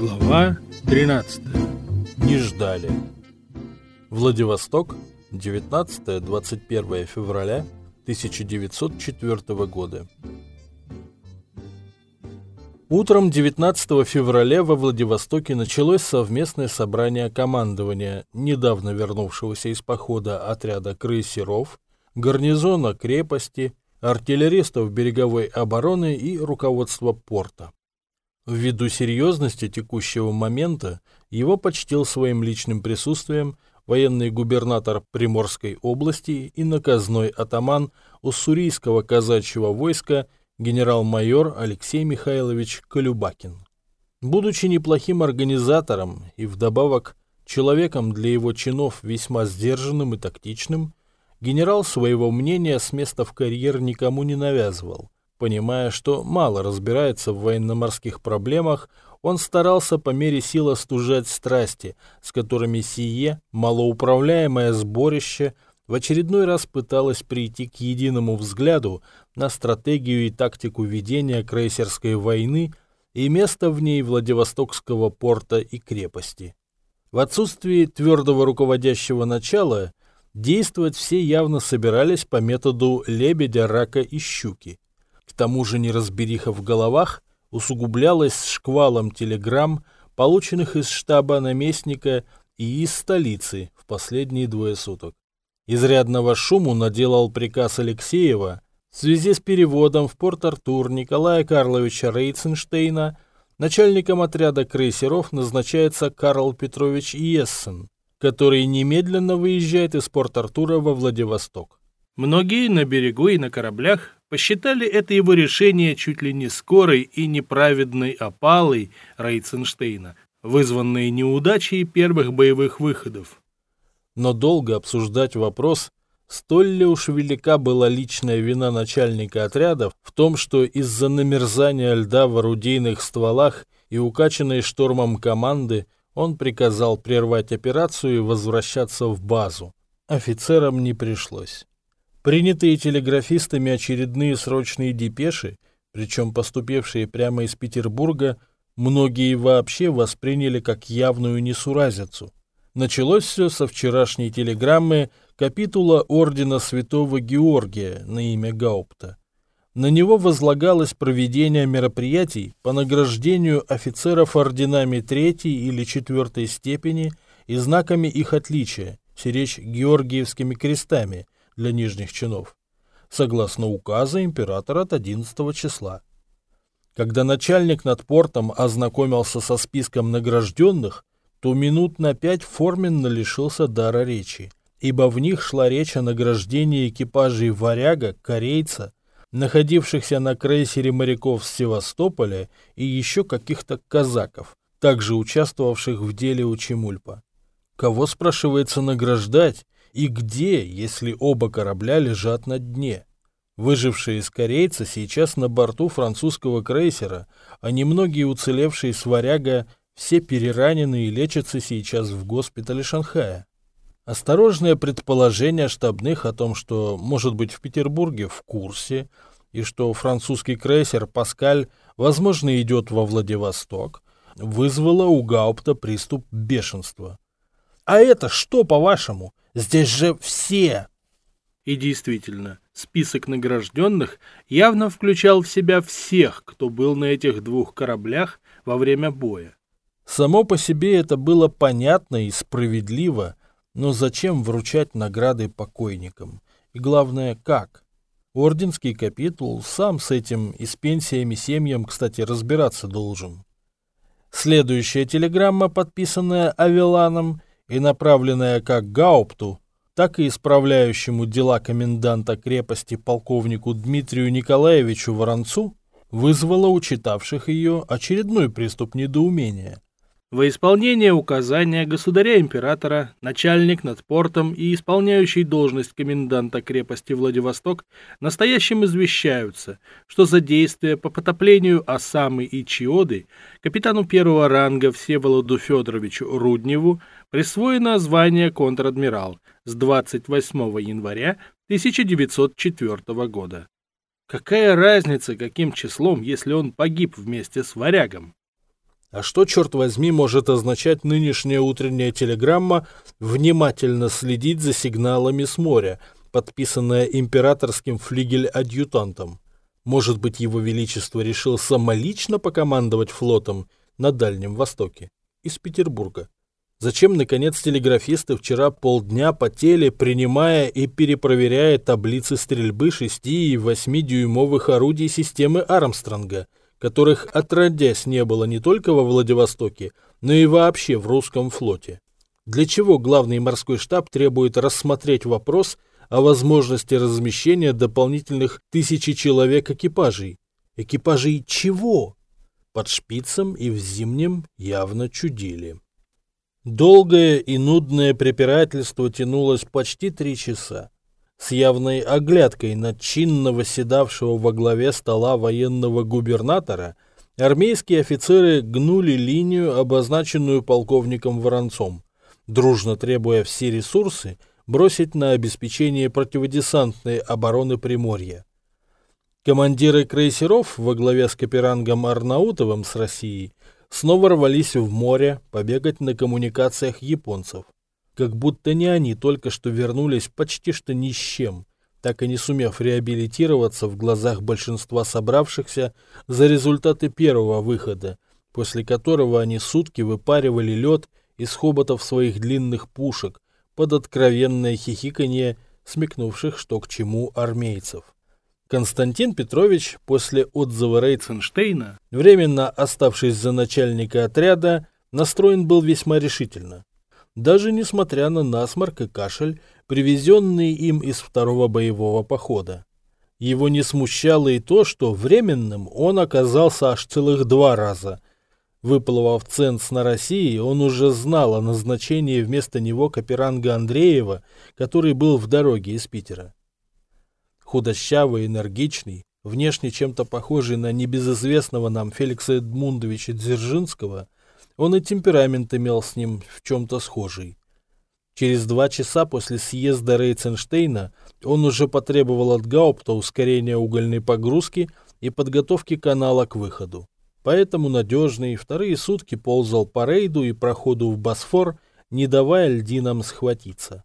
Глава 13. Не ждали. Владивосток, 19-21 февраля 1904 года. Утром 19 февраля во Владивостоке началось совместное собрание командования недавно вернувшегося из похода отряда крейсеров, гарнизона крепости, артиллеристов береговой обороны и руководства порта. Ввиду серьезности текущего момента его почтил своим личным присутствием военный губернатор Приморской области и наказной атаман уссурийского казачьего войска генерал-майор Алексей Михайлович Колюбакин. Будучи неплохим организатором и вдобавок человеком для его чинов весьма сдержанным и тактичным, генерал своего мнения с места в карьер никому не навязывал – Понимая, что мало разбирается в военно-морских проблемах, он старался по мере сил остужать страсти, с которыми сие, малоуправляемое сборище, в очередной раз пыталось прийти к единому взгляду на стратегию и тактику ведения крейсерской войны и место в ней Владивостокского порта и крепости. В отсутствии твердого руководящего начала действовать все явно собирались по методу лебедя, рака и щуки – к тому же неразбериха в головах усугублялась шквалом телеграмм, полученных из штаба наместника и из столицы в последние двое суток. Изрядного шуму наделал приказ Алексеева в связи с переводом в Порт-Артур Николая Карловича Рейценштейна начальником отряда крейсеров назначается Карл Петрович Иессен, который немедленно выезжает из Порт-Артура во Владивосток. Многие на берегу и на кораблях посчитали это его решение чуть ли не скорой и неправедной опалой Рейценштейна, вызванной неудачей первых боевых выходов. Но долго обсуждать вопрос, столь ли уж велика была личная вина начальника отряда в том, что из-за намерзания льда в орудийных стволах и укачанной штормом команды он приказал прервать операцию и возвращаться в базу. Офицерам не пришлось. Принятые телеграфистами очередные срочные депеши, причем поступившие прямо из Петербурга, многие вообще восприняли как явную несуразицу. Началось все со вчерашней телеграммы капитула Ордена Святого Георгия на имя Гаупта. На него возлагалось проведение мероприятий по награждению офицеров орденами третьей или четвертой степени и знаками их отличия, сиречь Георгиевскими крестами – для нижних чинов, согласно указа императора от 11 числа. Когда начальник над портом ознакомился со списком награжденных, то минут на пять форменно лишился дара речи, ибо в них шла речь о награждении экипажей «Варяга», «Корейца», находившихся на крейсере моряков с Севастополя и еще каких-то казаков, также участвовавших в деле у Чемульпа. Кого, спрашивается, награждать, и где, если оба корабля лежат на дне? Выжившие из корейца сейчас на борту французского крейсера, а немногие уцелевшие с варяга все переранены и лечатся сейчас в госпитале Шанхая. Осторожное предположение штабных о том, что, может быть, в Петербурге в курсе, и что французский крейсер «Паскаль» возможно идет во Владивосток, вызвало у Гаупта приступ бешенства. «А это что, по-вашему? Здесь же все!» И действительно, список награжденных явно включал в себя всех, кто был на этих двух кораблях во время боя. Само по себе это было понятно и справедливо, но зачем вручать награды покойникам? И главное, как? Орденский капитул сам с этим и с пенсиями семьям, кстати, разбираться должен. Следующая телеграмма, подписанная Авеланом, и направленная как Гаупту, так и исправляющему дела коменданта крепости полковнику Дмитрию Николаевичу Воронцу, вызвала у читавших ее очередной приступ недоумения – во исполнение указания государя-императора, начальник над портом и исполняющий должность коменданта крепости Владивосток настоящим извещаются, что за действия по потоплению Осамы и Чиоды капитану первого ранга Всеволоду Федоровичу Рудневу присвоено звание контр-адмирал с 28 января 1904 года. Какая разница, каким числом, если он погиб вместе с варягом? А что, черт возьми, может означать нынешняя утренняя телеграмма «Внимательно следить за сигналами с моря», подписанная императорским флигель-адъютантом? Может быть, его величество решил самолично покомандовать флотом на Дальнем Востоке из Петербурга? Зачем, наконец, телеграфисты вчера полдня потели, принимая и перепроверяя таблицы стрельбы 6 и 8-дюймовых орудий системы Армстронга – которых отродясь не было не только во Владивостоке, но и вообще в русском флоте. Для чего главный морской штаб требует рассмотреть вопрос о возможности размещения дополнительных тысячи человек экипажей? Экипажей чего? Под шпицем и в зимнем явно чудили. Долгое и нудное препирательство тянулось почти три часа с явной оглядкой на чинно восседавшего во главе стола военного губернатора, армейские офицеры гнули линию, обозначенную полковником Воронцом, дружно требуя все ресурсы бросить на обеспечение противодесантной обороны Приморья. Командиры крейсеров во главе с Каперангом Арнаутовым с Россией снова рвались в море побегать на коммуникациях японцев как будто не они только что вернулись почти что ни с чем, так и не сумев реабилитироваться в глазах большинства собравшихся за результаты первого выхода, после которого они сутки выпаривали лед из хоботов своих длинных пушек под откровенное хихиканье смекнувших, что к чему армейцев. Константин Петрович после отзыва Рейценштейна, временно оставшись за начальника отряда, настроен был весьма решительно даже несмотря на насморк и кашель, привезенные им из второго боевого похода. Его не смущало и то, что временным он оказался аж целых два раза. Выплывав ценз на России, он уже знал о назначении вместо него Каперанга Андреева, который был в дороге из Питера. Худощавый, энергичный, внешне чем-то похожий на небезызвестного нам Феликса Эдмундовича Дзержинского – он и темперамент имел с ним в чем-то схожий. Через два часа после съезда Рейценштейна он уже потребовал от Гаупта ускорения угольной погрузки и подготовки канала к выходу. Поэтому надежный вторые сутки ползал по рейду и проходу в Босфор, не давая льдинам схватиться.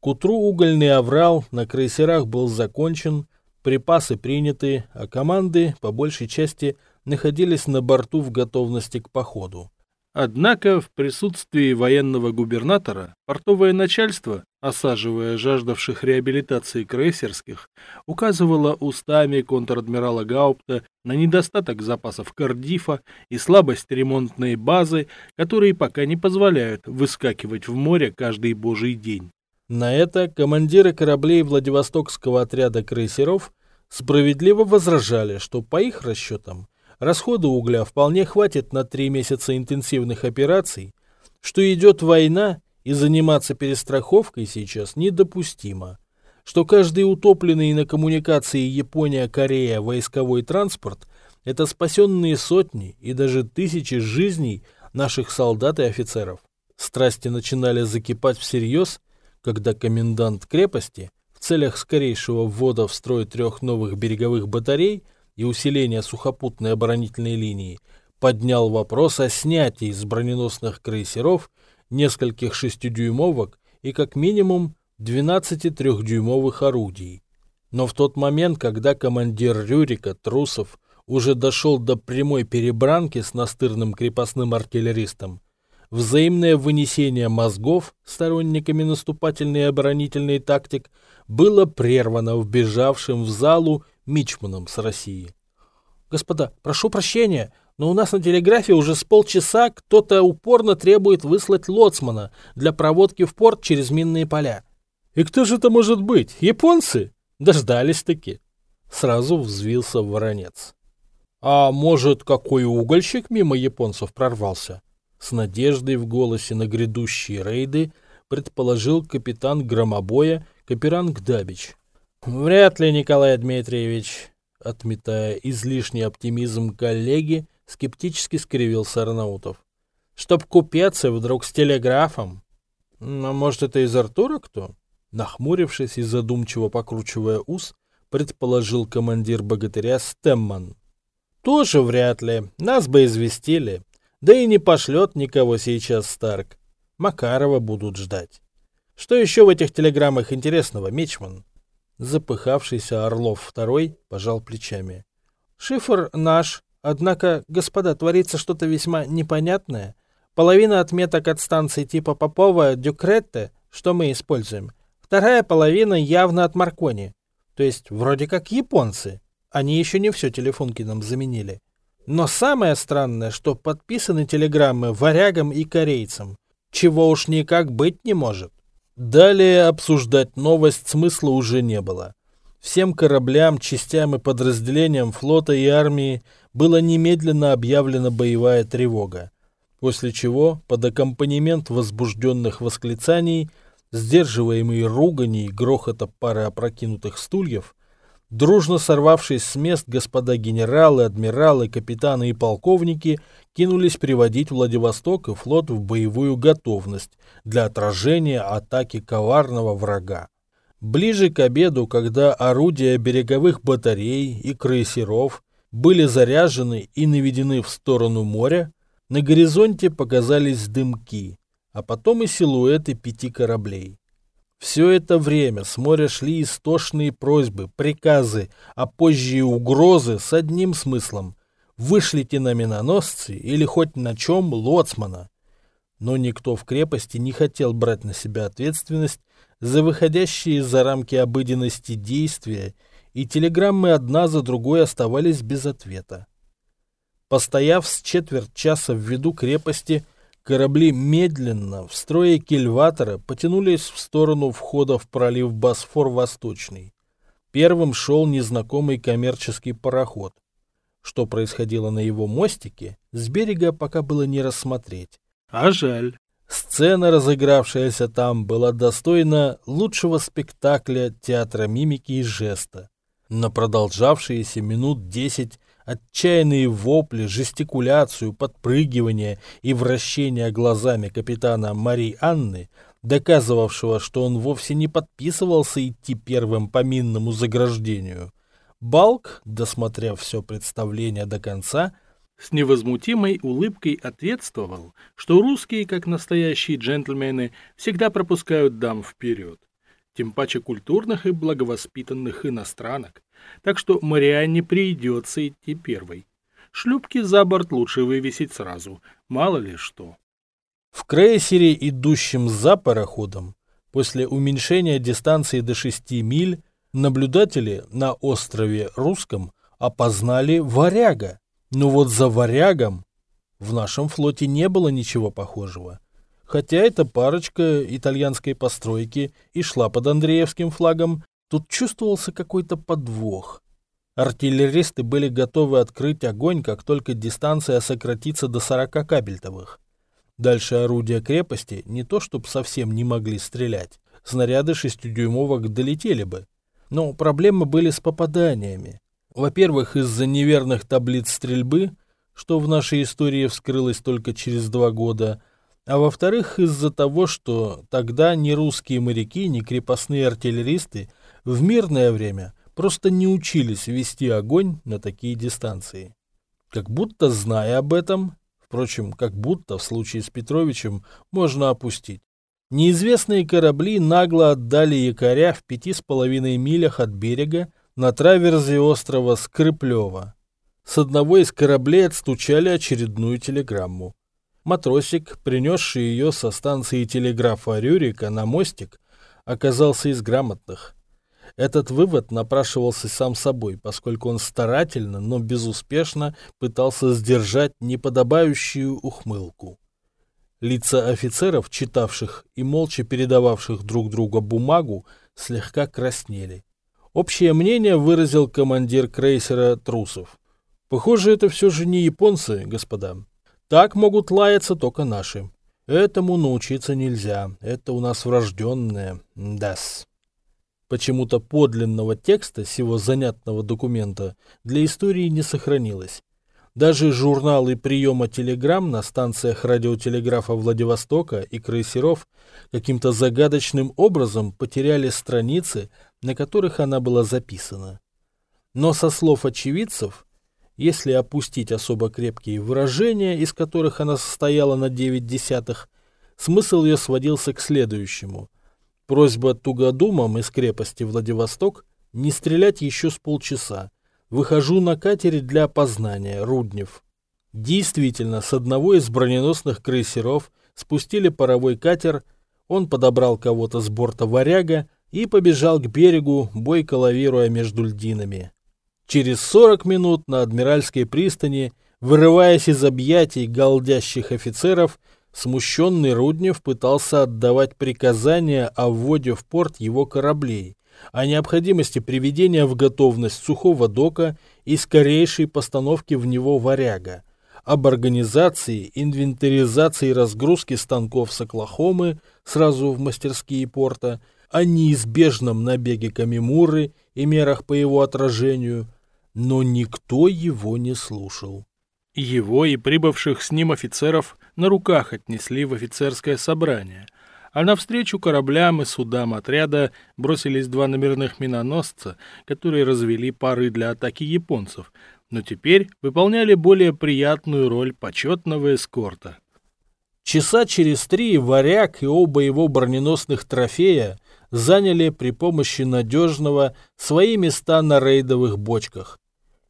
К утру угольный аврал на крейсерах был закончен, припасы приняты, а команды, по большей части, находились на борту в готовности к походу. Однако в присутствии военного губернатора портовое начальство, осаживая жаждавших реабилитации крейсерских, указывало устами контр-адмирала Гаупта на недостаток запасов Кардифа и слабость ремонтной базы, которые пока не позволяют выскакивать в море каждый божий день. На это командиры кораблей Владивостокского отряда крейсеров справедливо возражали, что по их расчетам расхода угля вполне хватит на три месяца интенсивных операций, что идет война и заниматься перестраховкой сейчас недопустимо, что каждый утопленный на коммуникации Япония-Корея войсковой транспорт – это спасенные сотни и даже тысячи жизней наших солдат и офицеров. Страсти начинали закипать всерьез, когда комендант крепости в целях скорейшего ввода в строй трех новых береговых батарей – и усиления сухопутной оборонительной линии, поднял вопрос о снятии с броненосных крейсеров нескольких шестидюймовок и как минимум 12 трехдюймовых орудий. Но в тот момент, когда командир Рюрика Трусов уже дошел до прямой перебранки с настырным крепостным артиллеристом, взаимное вынесение мозгов сторонниками наступательной и оборонительной тактик было прервано вбежавшим в залу Мичманом с России. «Господа, прошу прощения, но у нас на телеграфе уже с полчаса кто-то упорно требует выслать лоцмана для проводки в порт через минные поля». «И кто же это может быть? Японцы?» «Дождались-таки». Сразу взвился воронец. «А может, какой угольщик мимо японцев прорвался?» С надеждой в голосе на грядущие рейды предположил капитан громобоя Каперанг Дабич. Вряд ли, Николай Дмитриевич, отметая излишний оптимизм коллеги, скептически скривился Арнаутов. Чтоб купец и вдруг с телеграфом. А может, это из Артура кто? Нахмурившись и задумчиво покручивая ус, предположил командир богатыря Стемман. Тоже вряд ли. Нас бы известили. Да и не пошлет никого сейчас Старк. Макарова будут ждать. Что еще в этих телеграммах интересного, Мечман? Запыхавшийся Орлов второй пожал плечами. Шифр наш, однако, господа, творится что-то весьма непонятное. Половина отметок от станции типа Попова Дюкретте, что мы используем. Вторая половина явно от Маркони. То есть вроде как японцы. Они еще не все телефонки нам заменили. Но самое странное, что подписаны телеграммы варягам и корейцам, чего уж никак быть не может. Далее обсуждать новость смысла уже не было. Всем кораблям, частям и подразделениям флота и армии была немедленно объявлена боевая тревога, после чего под аккомпанемент возбужденных восклицаний, сдерживаемые ругани и грохота пары опрокинутых стульев, Дружно сорвавшись с мест, господа генералы, адмиралы, капитаны и полковники кинулись приводить Владивосток и флот в боевую готовность для отражения атаки коварного врага. Ближе к обеду, когда орудия береговых батарей и крейсеров были заряжены и наведены в сторону моря, на горизонте показались дымки, а потом и силуэты пяти кораблей. Все это время с моря шли истошные просьбы, приказы, а позже и угрозы с одним смыслом – вышлите на миноносцы или хоть на чем лоцмана. Но никто в крепости не хотел брать на себя ответственность за выходящие за рамки обыденности действия, и телеграммы одна за другой оставались без ответа. Постояв с четверть часа в виду крепости – Корабли медленно, в строе кильватора, потянулись в сторону входа в пролив Босфор-Восточный. Первым шел незнакомый коммерческий пароход. Что происходило на его мостике, с берега пока было не рассмотреть. А жаль. Сцена, разыгравшаяся там, была достойна лучшего спектакля театра мимики и жеста. На продолжавшиеся минут десять Отчаянные вопли, жестикуляцию, подпрыгивание и вращение глазами капитана Марии Анны, доказывавшего, что он вовсе не подписывался идти первым по минному заграждению. Балк, досмотрев все представление до конца, с невозмутимой улыбкой ответствовал, что русские, как настоящие джентльмены, всегда пропускают дам вперед, тем паче культурных и благовоспитанных иностранок, так что Марианне придется идти первой. Шлюпки за борт лучше вывесить сразу, мало ли что. В крейсере, идущем за пароходом, после уменьшения дистанции до 6 миль, наблюдатели на острове Русском опознали варяга. Но вот за варягом в нашем флоте не было ничего похожего. Хотя эта парочка итальянской постройки и шла под Андреевским флагом, Тут чувствовался какой-то подвох. Артиллеристы были готовы открыть огонь, как только дистанция сократится до 40 кабельтовых. Дальше орудия крепости не то чтобы совсем не могли стрелять, снаряды шестидюймовок долетели бы. Но проблемы были с попаданиями. Во-первых, из-за неверных таблиц стрельбы, что в нашей истории вскрылось только через два года, а во-вторых, из-за того, что тогда ни русские моряки, ни крепостные артиллеристы в мирное время просто не учились вести огонь на такие дистанции. Как будто зная об этом, впрочем, как будто в случае с Петровичем можно опустить. Неизвестные корабли нагло отдали якоря в пяти с половиной милях от берега на траверзе острова Скрыплева. С одного из кораблей отстучали очередную телеграмму. Матросик, принесший ее со станции телеграфа Рюрика на мостик, оказался из грамотных. Этот вывод напрашивался сам собой, поскольку он старательно, но безуспешно пытался сдержать неподобающую ухмылку. Лица офицеров, читавших и молча передававших друг другу бумагу, слегка краснели. Общее мнение выразил командир крейсера Трусов. Похоже, это все же не японцы, господа. Так могут лаяться только наши. Этому научиться нельзя. Это у нас врожденное. Дас. Почему-то подлинного текста сего занятного документа для истории не сохранилось. Даже журналы приема телеграмм на станциях радиотелеграфа Владивостока и крейсеров каким-то загадочным образом потеряли страницы, на которых она была записана. Но со слов очевидцев, Если опустить особо крепкие выражения, из которых она состояла на 9 десятых, смысл ее сводился к следующему. Просьба тугодумам из крепости Владивосток не стрелять еще с полчаса. Выхожу на катере для опознания, Руднев. Действительно, с одного из броненосных крейсеров спустили паровой катер, он подобрал кого-то с борта варяга и побежал к берегу, бойко лавируя между льдинами. Через 40 минут на Адмиральской пристани, вырываясь из объятий галдящих офицеров, смущенный Руднев пытался отдавать приказания о вводе в порт его кораблей, о необходимости приведения в готовность сухого дока и скорейшей постановки в него варяга, об организации, инвентаризации и разгрузке станков с Оклахомы сразу в мастерские порта, о неизбежном набеге Камимуры и мерах по его отражению – но никто его не слушал. Его и прибывших с ним офицеров на руках отнесли в офицерское собрание, а навстречу кораблям и судам отряда бросились два номерных миноносца, которые развели пары для атаки японцев, но теперь выполняли более приятную роль почетного эскорта. Часа через три «Варяг» и оба его броненосных трофея заняли при помощи надежного свои места на рейдовых бочках.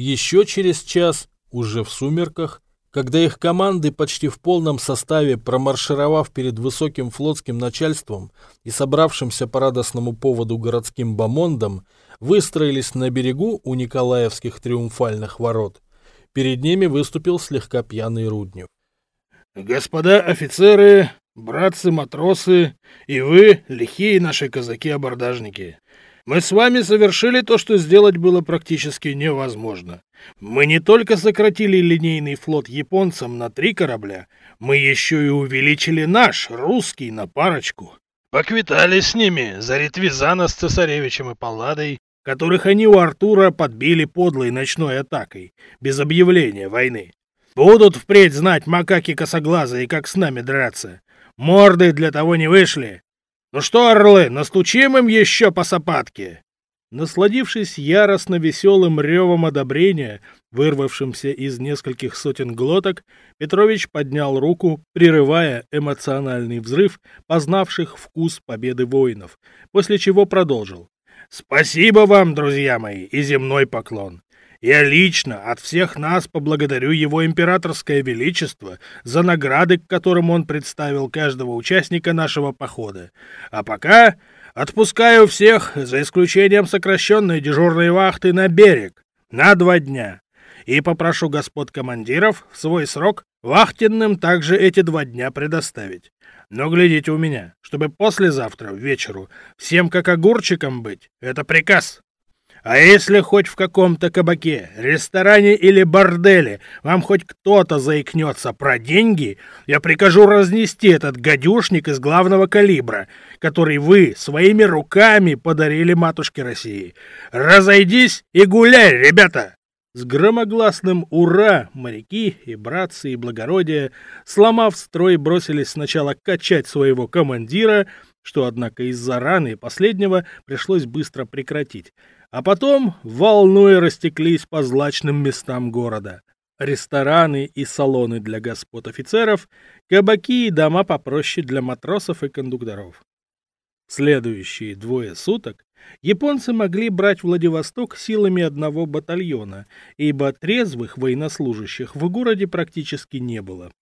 Еще через час, уже в сумерках, когда их команды почти в полном составе, промаршировав перед высоким флотским начальством и собравшимся по радостному поводу городским бомондом, выстроились на берегу у Николаевских триумфальных ворот, перед ними выступил слегка пьяный Руднев. «Господа офицеры, братцы-матросы и вы, лихие наши казаки-абордажники, мы с вами совершили то, что сделать было практически невозможно. Мы не только сократили линейный флот японцам на три корабля, мы еще и увеличили наш, русский, на парочку. Поквитались с ними за Ретвизана с цесаревичем и Палладой, которых они у Артура подбили подлой ночной атакой, без объявления войны. Будут впредь знать макаки косоглазые, как с нами драться. Морды для того не вышли, «Ну что, орлы, настучим им еще по сапатке!» Насладившись яростно веселым ревом одобрения, вырвавшимся из нескольких сотен глоток, Петрович поднял руку, прерывая эмоциональный взрыв познавших вкус победы воинов, после чего продолжил. «Спасибо вам, друзья мои, и земной поклон. Я лично от всех нас поблагодарю его императорское величество за награды, к которым он представил каждого участника нашего похода. А пока отпускаю всех, за исключением сокращенной дежурной вахты, на берег на два дня. И попрошу господ командиров в свой срок вахтенным также эти два дня предоставить. Но глядите у меня, чтобы послезавтра, вечеру, всем как огурчиком быть. Это приказ. А если хоть в каком-то кабаке, ресторане или борделе вам хоть кто-то заикнется про деньги, я прикажу разнести этот гадюшник из главного калибра, который вы своими руками подарили матушке России. Разойдись и гуляй, ребята!» С громогласным «Ура!» моряки и братцы и благородия, сломав строй, бросились сначала качать своего командира, что, однако, из-за раны последнего пришлось быстро прекратить, а потом волной растеклись по злачным местам города. Рестораны и салоны для господ офицеров, кабаки и дома попроще для матросов и кондукторов. Следующие двое суток японцы могли брать Владивосток силами одного батальона, ибо трезвых военнослужащих в городе практически не было.